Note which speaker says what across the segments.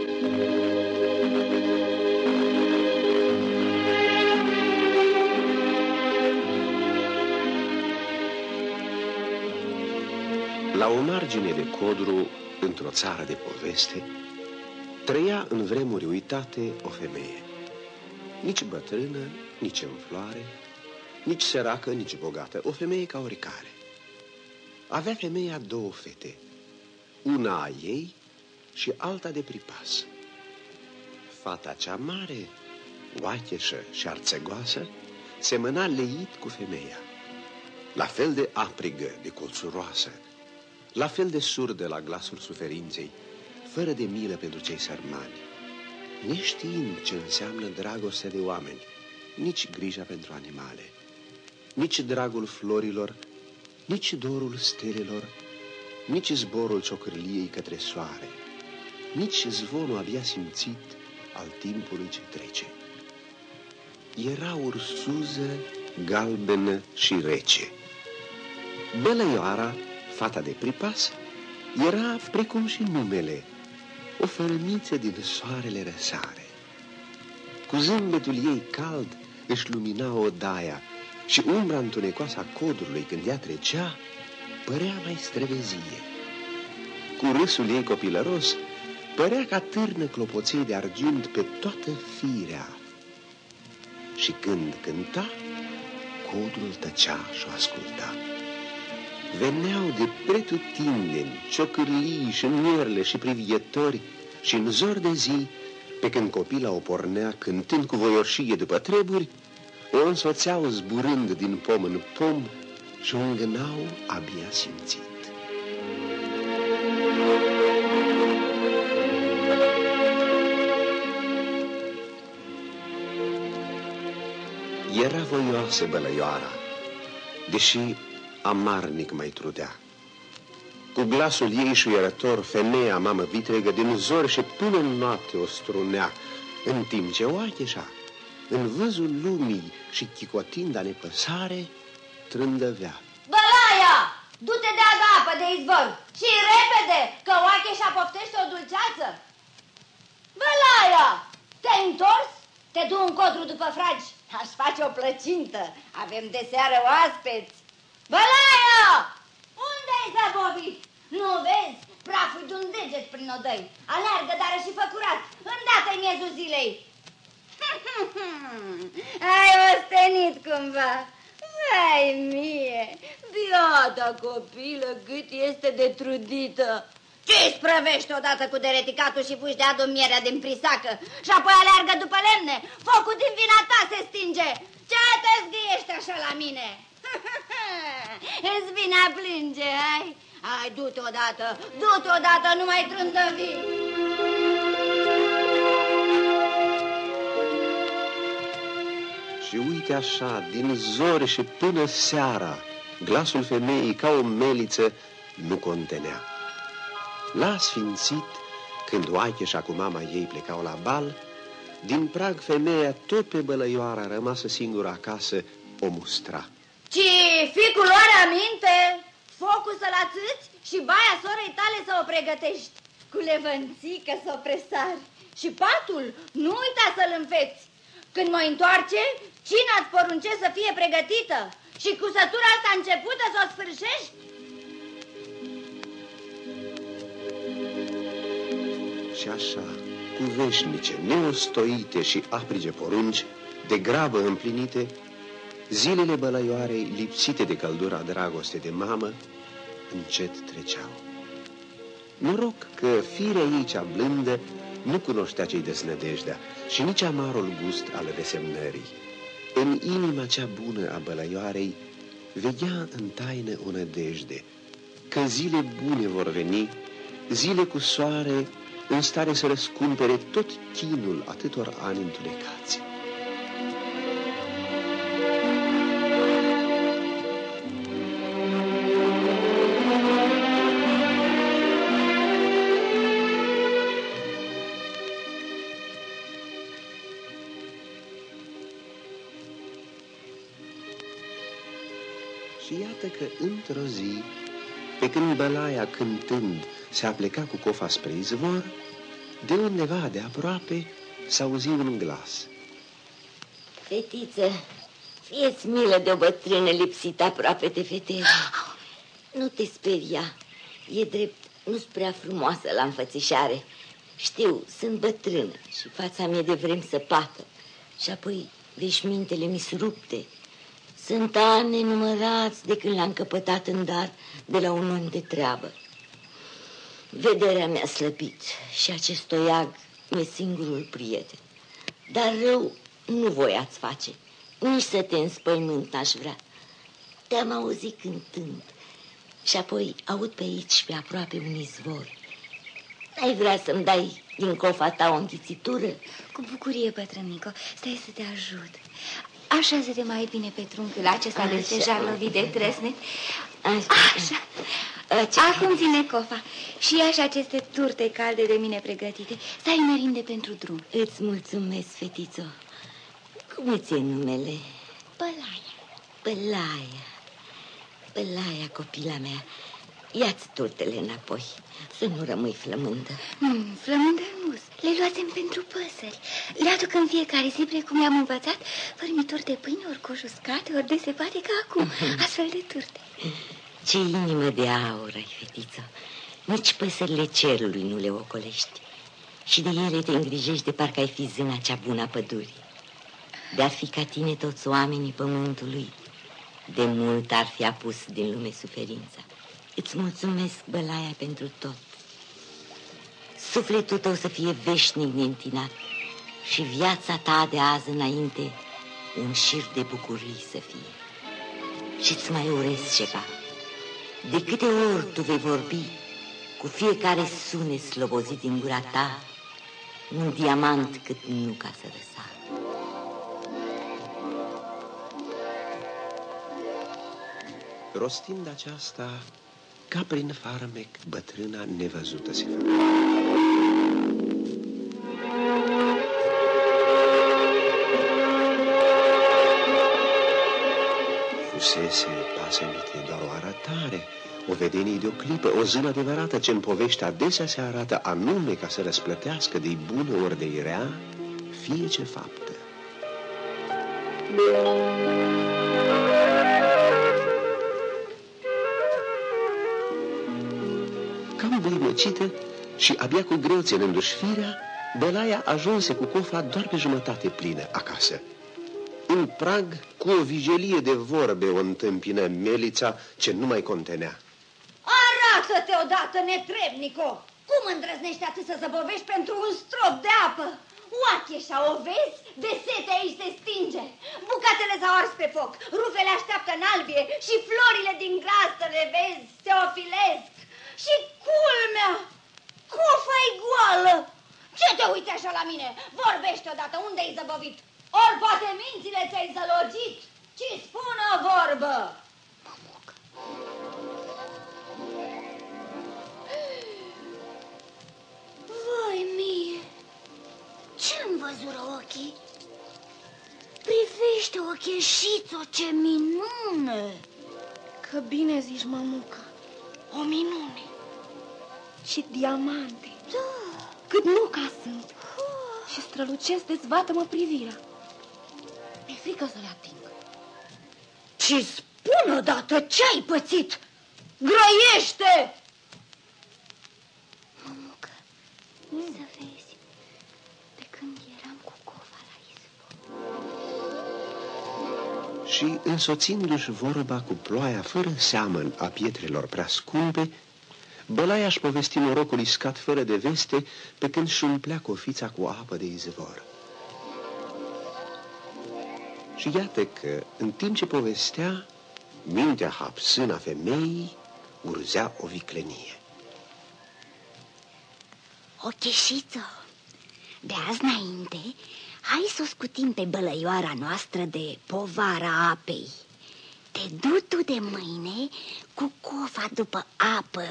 Speaker 1: La o margine de codru, într-o țară de poveste, trăia în vremuri uitate o femeie. Nici bătrână, nici în floare, nici săracă, nici bogată, o femeie ca oricare. Avea femeia două fete, una a ei și alta de pripas. Fata cea mare, oacheșă și arțegoasă, semăna leit cu femeia, la fel de aprigă, de colțuroasă, la fel de surdă la glasul suferinței, fără de milă pentru cei sărmani, neștiind ce înseamnă dragostea de oameni, nici grija pentru animale, nici dragul florilor, nici dorul stelelor, nici zborul ciocârliei către soare, nici zvonul abia simțit al timpului ce trece. Era ursuză, galbenă și rece. Bălăioara, fata de pripas, era precum și numele, o fărămiță din soarele răsare. Cu zâmbetul ei cald își lumina odaia și umbra întunecoasă a codrului când ea trecea părea mai străvezie. Cu râsul ei copilăros părea ca târnă clopoței de argint pe toată firea. Și când cânta, codrul tăcea și o asculta. Veneau de pretutindeni, ciocârlii și mierle și privietori și în zor de zi, pe când copila o pornea cântând cu voioșie după treburi, o însoțeau zburând din pom în pom și o îngânau abia simțit. Era voioasă bălăioara, deși amarnic mai trudea. Cu glasul ei șuierător, femeia mamă vitregă din zor și până în noapte o strunea, în timp ce oacheșa, în văzul lumii și chicotind a nepăsare, trândăvea.
Speaker 2: Bălaia! Du-te de apă de izvor și repede, că oacheșa poftește o dulceață. Te du în codru după fragi. Aș face o plăcintă. Avem de seară oaspeți. Bălaia! Unde-ai zăbovit? Nu vezi? Praful de un deget prin odăi. Alergă, dar și făcurat. Îndată-i miezul zilei. Ai ostenit cumva. Vai mie, biata copilă, cât este de trudită. Ce sprăvești odată cu dereticatul și fugi de adu mierea din prisacă și apoi aleargă după lemne? Focul din vina ta se stinge. Ce te zghiești așa la mine? Îți vine a plânge, ai? Hai, du-te odată, du-te odată, nu mai trândăvi.
Speaker 1: Și uite așa, din zori și până seara, glasul femeii ca o meliță nu contenea. L-a sfințit când și cu mama ei plecau la bal, din prag femeia tot pe bălăioara rămasă singură acasă o mustra.
Speaker 2: Ci ficul are aminte, focul să-l ațâți și baia sorei tale să o pregătești, cu levănțică să o presari și patul nu uita să-l înfeți. Când mă întoarce, cine îți porunce să fie pregătită și cu sătura asta începută să o sfârșești?
Speaker 1: Și așa, cu veșnice, neostoite și aprige porunci, de grabă împlinite, Zilele bălăioarei, lipsite de căldura dragoste de mamă, încet treceau. Noroc că firea ei cea blândă nu cunoștea ce-i desnădejdea și nici amarul gust al resemnării. În inima cea bună a bălăioarei vedea în taină o nădejde, că zile bune vor veni, zile cu soare în stare să răscumpere tot chinul atâtor ani întunecați. iată că într-o zi, pe când bălaia cântând se apleca cu cofa spre izvor, de undeva de aproape s-a auzit un glas.
Speaker 3: Fetiță, fieți milă de o bătrână lipsită aproape de vedere. Nu te speria. E drept, nu-s prea frumoasă la înfățișare. Știu, sunt bătrână și fața mea de vrem să pată. Și apoi veșmintele mi rupte. Sunt ani numărați de când l-am căpătat în dar de la un om de treabă. Vederea mi-a slăbit și acest toiag e singurul prieten. Dar rău nu voiați face, nici să te înspăimânt n-aș vrea. Te-am auzit cântând și apoi aud pe aici, pe aproape un izvor. Ai vrea să-mi dai din cofa ta o înghițitură?
Speaker 2: Cu bucurie, bătrânico, stai să te ajut. Așa se te mai bine pe trunchiul acesta de deja lovit de trăsnet. Așa. Așa. Acum ține cofa și ia și aceste turte calde de mine pregătite. Stai merinde pentru drum.
Speaker 3: Îți mulțumesc, fetițo. Cum îți e numele?
Speaker 2: Pălaia.
Speaker 3: Pălaia. Pălaia, copila mea. Ia-ți turtele înapoi, să nu rămâi flămândă.
Speaker 2: Mm, flămândă nu Le luasem pentru păsări. Le aduc în fiecare zi, precum i-am învățat, fărmituri de pâine, ori coș uscate, ori de se poate ca acum, astfel de turte.
Speaker 3: Ce inimă de aur ai, fetiță. Nici păsările cerului nu le ocolești. Și de ele te îngrijești de parcă ai fi zâna cea bună a pădurii. De-ar fi ca tine toți oamenii pământului, de mult ar fi apus din lume suferința. Îți mulțumesc, Bălaia, pentru tot. Sufletul tău să fie veșnic neîntinat și viața ta de azi înainte un șir de bucurii să fie. Și îți mai urez ceva. De câte ori tu vei vorbi, cu fiecare sunet slobozit din gura ta, un diamant cât nu ca să răsar.
Speaker 1: Rostind aceasta, ca prin farmec, bătrâna nevăzută se făcea. Fusese pasămite doar o arătare, o vedenie de o clipă, o zână adevărată ce în povește adesea se arată anume ca să răsplătească de bună ori de rea fie ce faptă. Îmbăimăcită și abia cu greu ținându-și firea, Belaia ajunse cu cofa doar pe jumătate plină acasă. În prag, cu o vigilie de vorbe, o întâmpină Melița ce nu mai contenea.
Speaker 2: Arată-te odată, netrebnico! Cum îndrăznești atât să zăbovești pentru un strop de apă? Oacheșa, o vezi? De sete aici se stinge. Bucatele s-au ars pe foc, rufele așteaptă în albie și florile din grasă le vezi, se ofilesc. Și culmea, cofa e goală. Ce te uite așa la mine? Vorbește odată, unde ai zăbovit? Ori poate mințile ți-ai zălogit? Ci spună vorbă. Mamuc. Vai mie, ce-mi văzură ochii? Privește o ce minune!
Speaker 4: Că bine zici, mamuca, o minune și diamante. Da. Cât nu ca sunt. Și strălucesc, dezvată-mă privirea. Mi-e frică să le ating.
Speaker 2: Și spun odată ce ai pățit. Grăiește! Mămucă, să vezi, de când eram cu cofa la izvor.
Speaker 1: Și însoțindu-și vorba cu ploaia fără seamăn a pietrelor prea scumpe, Bălaia își povesti norocul iscat fără de veste pe când și umplea cofița cu apă de izvor. Și iată că, în timp ce povestea, mintea hapsână a femeii urzea o viclenie.
Speaker 2: O cheșiță, de azi înainte, hai să o scutim pe bălăioara noastră de povara apei. Te du tu de mâine cu cofa după apă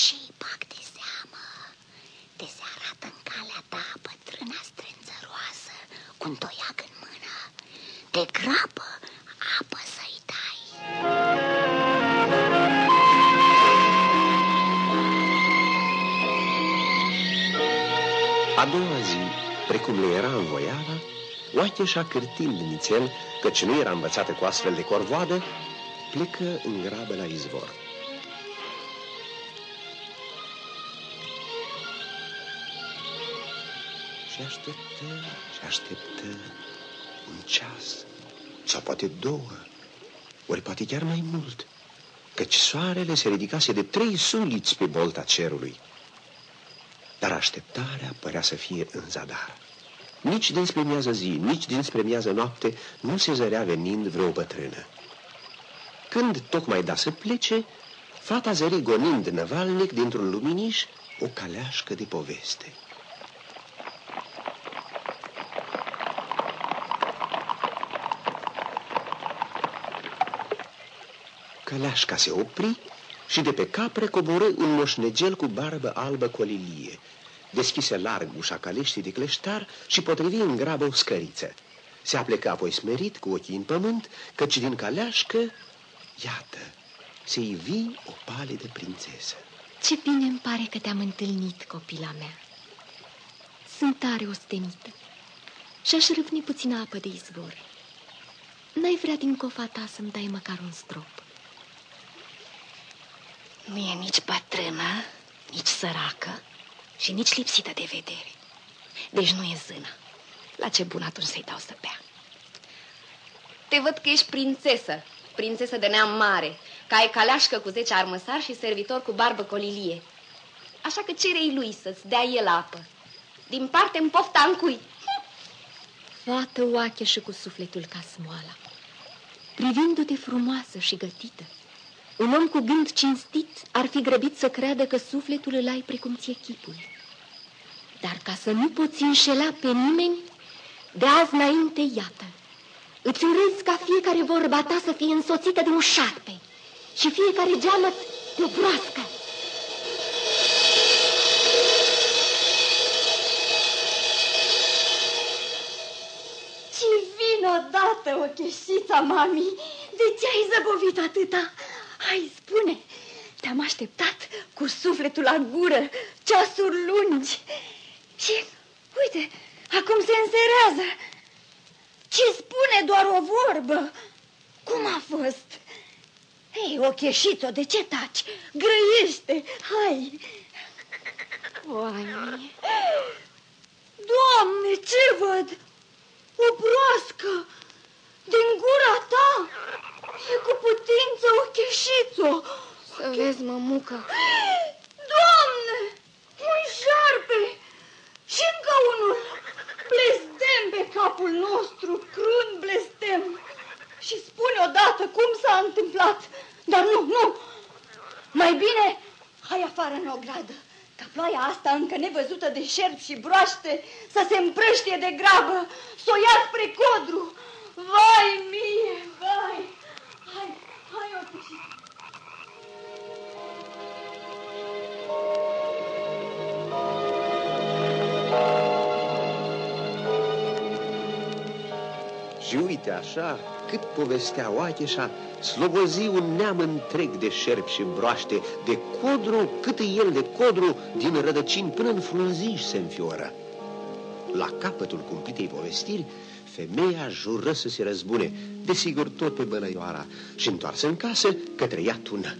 Speaker 2: și bag de seamă, te se arată în calea ta bătrâna strânțăroasă cu un toiag în mână. Te grapă, apă să-i dai.
Speaker 1: A doua zi, precum le era învoiala, Oacheșa cârtind nițel, căci nu era învățată cu astfel de corvoadă, plecă în grabă la izvor. Și așteptă, și așteptă un ceas, sau poate două, ori poate chiar mai mult, căci soarele se ridicase de trei suliți pe bolta cerului. Dar așteptarea părea să fie în zadar. Nici dinspre miază zi, nici dinspre miază noapte nu se zărea venind vreo bătrână. Când tocmai da să plece, fata zări gonind năvalnic dintr-un luminiș o caleașcă de poveste. Caleașca se opri și de pe capră coboră un moșnegel cu barbă albă colilie. Deschise larg ușa caleștii de cleștar și potrivi în grabă o scăriță. Se aplecă apoi smerit cu ochii în pământ, căci din caleașcă, iată, se ivi o palidă prințesă.
Speaker 4: Ce bine îmi pare că te-am întâlnit, copila mea. Sunt tare ostenită și aș râvni puțină apă de izvor. N-ai vrea din cofa ta să-mi dai măcar un strop?
Speaker 5: Nu e nici bătrână, nici săracă și nici lipsită de vedere. Deci nu e zână. La ce bun atunci să-i dau să bea? Te văd că ești prințesă, prințesă de neam mare, că ai caleașcă cu zece armăsari și servitor cu barbă colilie. Așa că cerei lui să-ți dea el apă. Din parte în pofta în cui.
Speaker 4: Fată oache și cu sufletul ca smoala, privindu-te frumoasă și gătită, un om cu gând cinstit ar fi grăbit să creadă că sufletul îl ai precum ție chipul. Dar ca să nu poți înșela pe nimeni, de azi înainte, iată, îți urez ca fiecare vorba ta să fie însoțită de un șarpe și fiecare geamăt de o broască.
Speaker 2: Ce vin odată, o cheșița, mami! De ce ai zăbovit atâta? Hai, spune, te-am așteptat cu sufletul la gură, ceasuri lungi. Și, uite, acum se înserează. Ce spune doar o vorbă? Cum a fost? Ei, ocheșițo, de ce taci? Grăiește, hai!
Speaker 4: Oai.
Speaker 2: Doamne, ce văd? O broască din gura ta! E cu putință o cheșiță.
Speaker 4: Să vezi, mămucă.
Speaker 2: Doamne, un șarpe și încă unul. Blestem pe capul nostru, crunt blestem. Și spune odată cum s-a întâmplat. Dar nu, nu. Mai bine, hai afară în ogradă. Ca ploaia asta încă nevăzută de șerp și broaște să se împrăștie de grabă, să o ia spre codru. Vai mie, vai! Hai, hai, Otici.
Speaker 1: Și uite așa, cât povestea Oacheșa, slobozi un neam întreg de șerpi și broaște, de codru, cât e el de codru, din rădăcini până în frunziș se înfioră. La capătul cumplitei povestiri, femeia jură să se răzbune, desigur tot pe bălăioara, și întoarsă în casă către ea tună.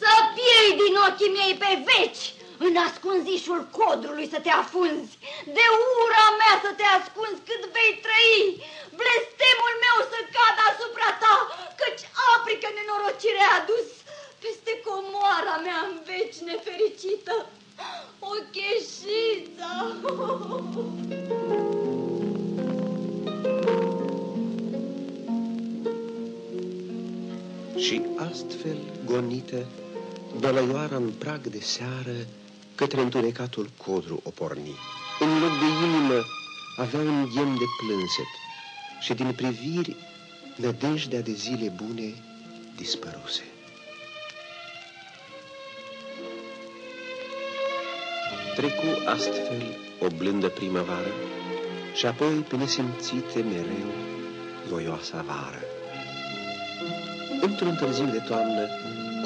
Speaker 2: Să piei din ochii mei pe veci, în ascunzișul codrului să te afunzi, de ura mea să te ascunzi cât vei trăi, blestemul meu să cadă asupra ta, căci aprică nenorocire a adus peste comoara mea în veci nefericită. O cheșiță!
Speaker 1: Și astfel, gonită, bălăioara în prag de seară, către întunecatul codru o porni. În loc de inimă avea un ghem de plânset și din priviri nădejdea de zile bune dispăruse. Trecu astfel o blândă primăvară și apoi pe nesimțite mereu voioasa vară. Într-un târziu de toamnă,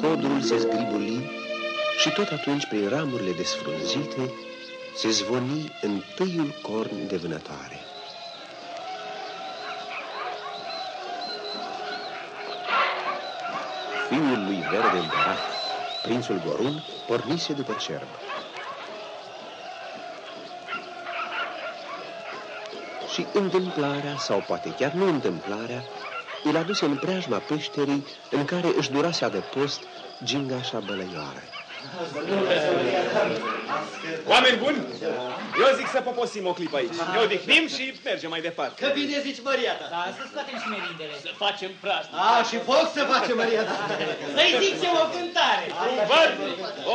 Speaker 1: codrul se zgribuli și tot atunci, prin ramurile desfrunzite, se zvoni întâiul corn de vânătoare. Fiul lui verde împărat, prințul Gorun, pornise după cerb. Și întâmplarea, sau poate chiar nu întâmplarea, îl aduse în preajma peșterii în care își durase adăpost gingașa bălăioară.
Speaker 6: Oameni buni, eu zic să poposim o clipă aici. Ne odihnim și mergem mai departe.
Speaker 7: Că bine zici, Maria ta.
Speaker 8: Da, să scoatem și merindele.
Speaker 7: Să facem prașnic. A, și foc să facem, Maria ta.
Speaker 8: Să-i zicem o cântare.
Speaker 6: Văd,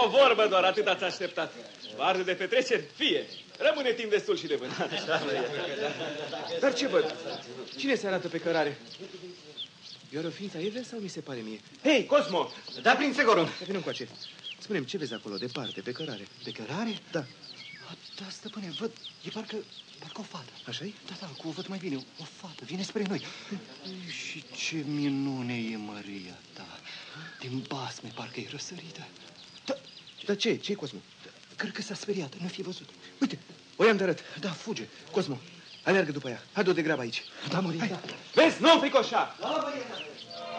Speaker 6: o vorbă doar, atât ați așteptat. Varde de petreceri, fie. Rămâne timp destul și de vânat. Dar ce văd? Cine se arată pe cărare? E o ființa Eve sau mi se pare mie? Hei, Cosmo!
Speaker 7: Da, prințe Goron.
Speaker 6: Vină încoace. Spune-mi, ce vezi acolo, departe, pe cărare?
Speaker 7: Pe cărare?
Speaker 6: Da.
Speaker 7: A, da, stăpâne, văd, e parcă, parcă o fată.
Speaker 6: așa -i?
Speaker 7: Da, da, cu o văd mai bine, o fată, vine spre noi. Ei, și ce minune e Maria ta. Din basme parcă e răsărită.
Speaker 6: Da, dar ce? ce Cosmo?
Speaker 7: Cred că s-a speriat, nu fi văzut.
Speaker 6: Uite, o i-am de arăt.
Speaker 7: Da, fuge.
Speaker 6: Cosmo, aleargă după ea. Hai, de grabă aici.
Speaker 7: Da, Maria, da.
Speaker 6: Vezi, nu fricoșa!
Speaker 7: Da, Maria, da.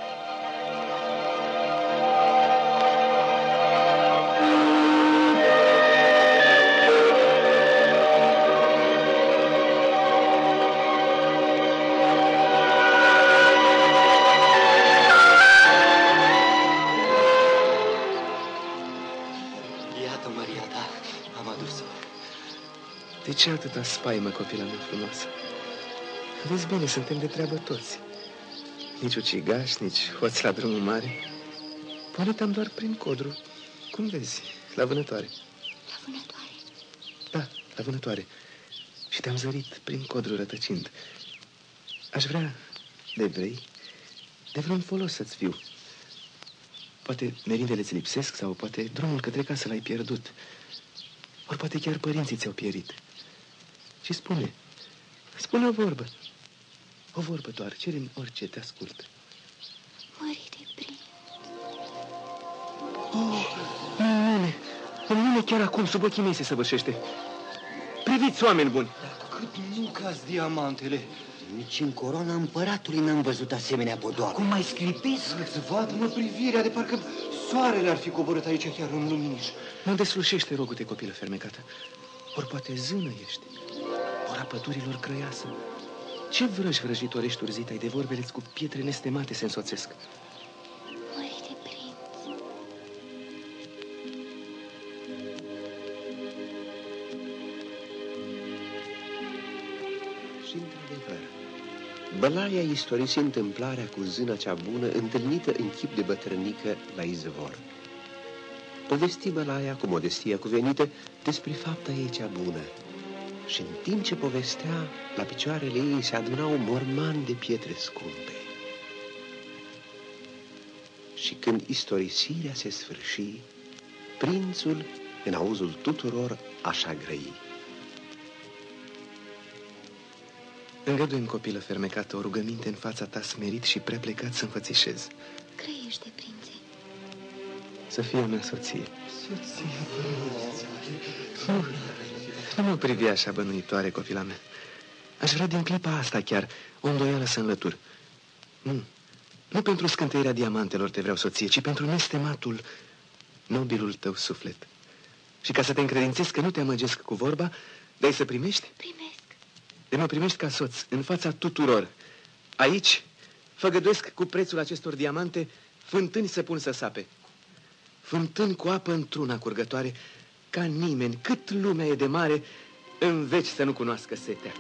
Speaker 6: Ce atâta spaimă, copila mea frumoasă? Vezi bine, suntem de treabă toți. Nici ucigaș, nici hoț la drumul mare. Pornit-am doar prin codru. Cum vezi, la vânătoare.
Speaker 3: La vânătoare.
Speaker 6: Da, la vânătoare. Și te-am zărit prin codru rătăcind. Aș vrea, de vrei, de vreun folos să-ți fiu. Poate merindele ți lipsesc sau poate drumul către casă l-ai pierdut. Ori poate chiar părinții ți-au pierit. Și spune, spune o vorbă. O vorbă doar, cere orice, te ascult.
Speaker 3: Mărite prin.
Speaker 6: Oh, minune! Minune chiar acum, sub ochii mei se săvârșește. Priviți, oameni buni!
Speaker 7: Cât nu caz diamantele.
Speaker 9: Nici în coroana împăratului n-am văzut asemenea podoabă.
Speaker 7: Cum mai sclipesc? Îți vad, mă, privirea de parcă soarele ar fi coborât aici chiar în luminiș.
Speaker 6: Mă deslușește, rogute, copilă fermecată. Ori poate zână ești, ori a pădurilor crăiasă. Ce vrăși vrăjitorești urzitai de vorbele cu pietre nestemate se însoțesc?
Speaker 3: Mărite prinț.
Speaker 1: Și într-adevăr, Bălaia istorisi întâmplarea cu zâna cea bună întâlnită în chip de bătrânică la izvor. Povesti Bălaia cu modestia cuvenită despre fapta ei cea bună. Și în timp ce povestea, la picioarele ei se adunau un morman de pietre scumpe. Și când istorisirea se sfârși, prințul, în auzul tuturor, așa grăi.
Speaker 6: Îngăduim, copilă fermecată, o rugăminte în fața ta smerit și prea plecat să înfățișez.
Speaker 3: Grăiește, prințe.
Speaker 6: Să fie o mea soție.
Speaker 7: Soție,
Speaker 6: Nu, nu mă privi așa bănuitoare, copila mea. Aș vrea din clipa asta chiar o îndoială să înlătur. Nu, nu pentru scânteirea diamantelor te vreau soție, ci pentru nestematul, nobilul tău suflet. Și ca să te încredințez că nu te amăgesc cu vorba, dai să primești?
Speaker 3: Primesc.
Speaker 6: De mă primești ca soț, în fața tuturor. Aici, făgăduiesc cu prețul acestor diamante fântâni să pun să sape. Fântâni cu apă într-una curgătoare, ca nimeni, cât lumea e de mare, în veci să nu cunoască setea.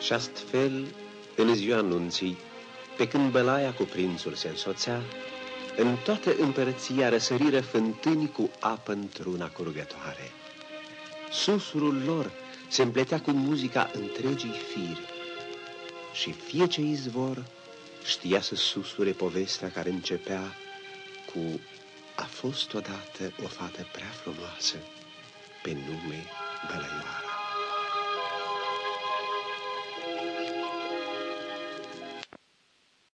Speaker 1: Și astfel, în ziua anunții, pe când bălaia cu prințul se însoțea, în toată împărăția răsăriră fântâni cu apă într-una curgătoare. Susurul lor se împletea cu muzica întregii firi și fie ce izvor știa să susure povestea care începea cu A fost odată o fată prea frumoasă pe nume Bălăioara.